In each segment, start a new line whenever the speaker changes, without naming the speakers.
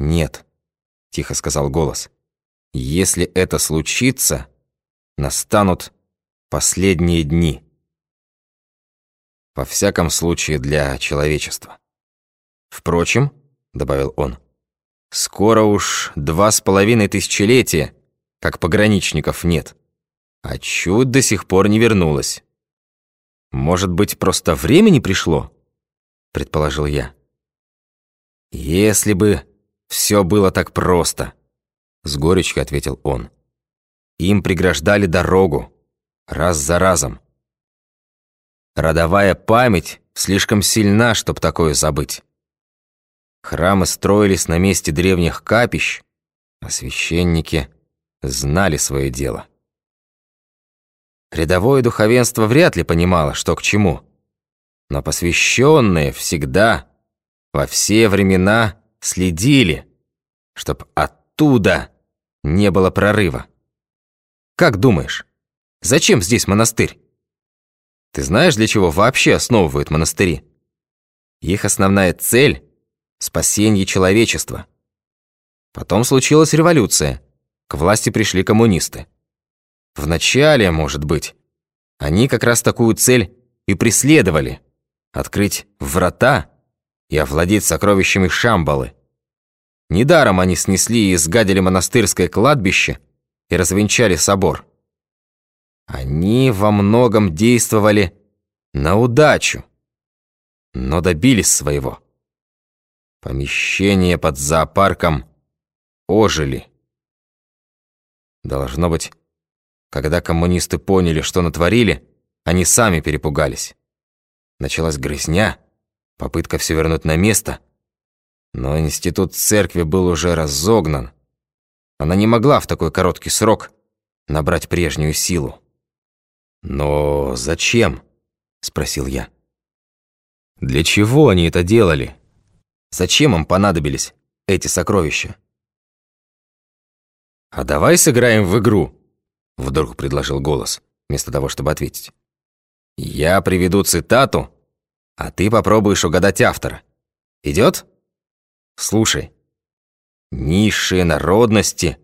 «Нет», — тихо сказал голос. «Если это случится, настанут последние дни. Во всяком случае для человечества. Впрочем, — добавил он, — скоро уж два с половиной тысячелетия, как пограничников нет, а чуть до сих пор не вернулась. Может быть, просто времени пришло?» — предположил я. «Если бы все было так просто», — с горечью ответил он. «Им преграждали дорогу, раз за разом. Родовая память слишком сильна, чтоб такое забыть. Храмы строились на месте древних капищ, а священники знали свое дело. Рядовое духовенство вряд ли понимало, что к чему. Но посвященные всегда, во все времена следили, чтоб оттуда не было прорыва. Как думаешь, зачем здесь монастырь? Ты знаешь, для чего вообще основывают монастыри? Их основная цель – спасение человечества. Потом случилась революция. К власти пришли коммунисты. Вначале, может быть, они как раз такую цель и преследовали – открыть врата и овладеть сокровищами Шамбалы. Недаром они снесли и сгадили монастырское кладбище и развенчали собор. Они во многом действовали на удачу, но добились своего. Помещения под зоопарком ожили. Должно быть, когда коммунисты поняли, что натворили, они сами перепугались. Началась грызня, попытка все вернуть на место, но институт церкви был уже разогнан. Она не могла в такой короткий срок набрать прежнюю силу. «Но зачем?» — спросил я. «Для чего они это делали? Зачем им понадобились эти сокровища?» «А давай сыграем в игру», — вдруг предложил голос, вместо того, чтобы ответить. «Я приведу цитату, а ты попробуешь угадать автора. Идет? Слушай. Низшие народности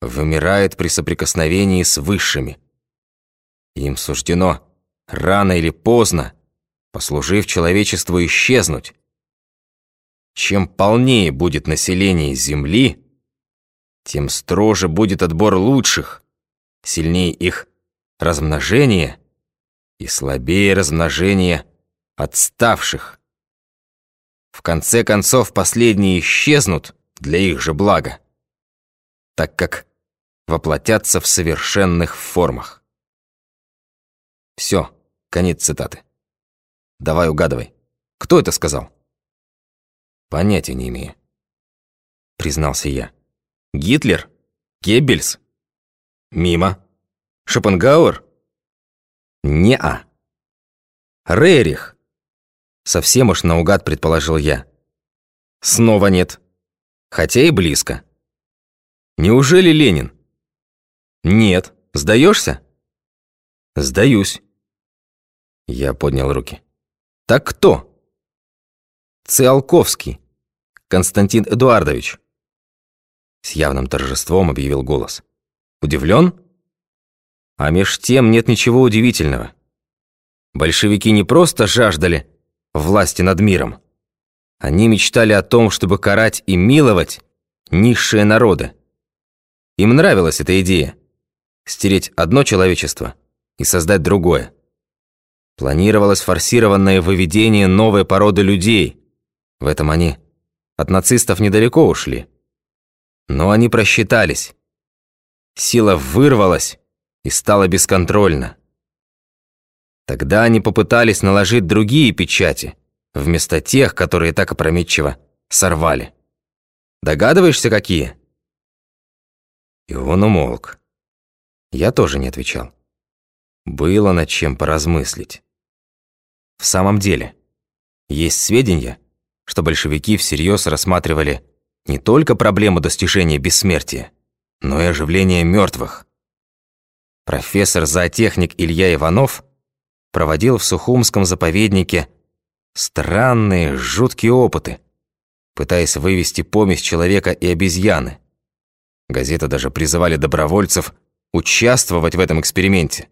вымирают при соприкосновении с высшими. Им суждено рано или поздно, послужив человечеству исчезнуть. Чем полнее будет население Земли, тем строже будет отбор лучших, сильнее их размножение и слабее размножение отставших. В конце концов, последние исчезнут для их же блага, так как воплотятся в совершенных формах. Все, конец цитаты. Давай угадывай. Кто это сказал? Понятия не имею. Признался я. Гитлер? Геббельс? Мимо. Шопенгауэр? Не-а. Рерих. Совсем уж наугад предположил я. Снова нет. Хотя и близко. Неужели Ленин? Нет. Сдаешься? Сдаюсь. Я поднял руки. Так кто? Циолковский. Константин Эдуардович. С явным торжеством объявил голос. Удивлен? А меж тем нет ничего удивительного. Большевики не просто жаждали власти над миром. Они мечтали о том, чтобы карать и миловать низшие народы. Им нравилась эта идея – стереть одно человечество и создать другое. Планировалось форсированное выведение новой породы людей. В этом они от нацистов недалеко ушли. Но они просчитались. Сила вырвалась и стала бесконтрольна. Тогда они попытались наложить другие печати, вместо тех, которые так опрометчиво сорвали. Догадываешься, какие?» И он умолк. Я тоже не отвечал. Было над чем поразмыслить. В самом деле, есть сведения, что большевики всерьез рассматривали не только проблему достижения бессмертия, но и оживления мертвых. Профессор-зоотехник Илья Иванов – проводил в Сухумском заповеднике странные, жуткие опыты. пытаясь вывести помесь человека и обезьяны. Газеты даже призывали добровольцев участвовать в этом эксперименте.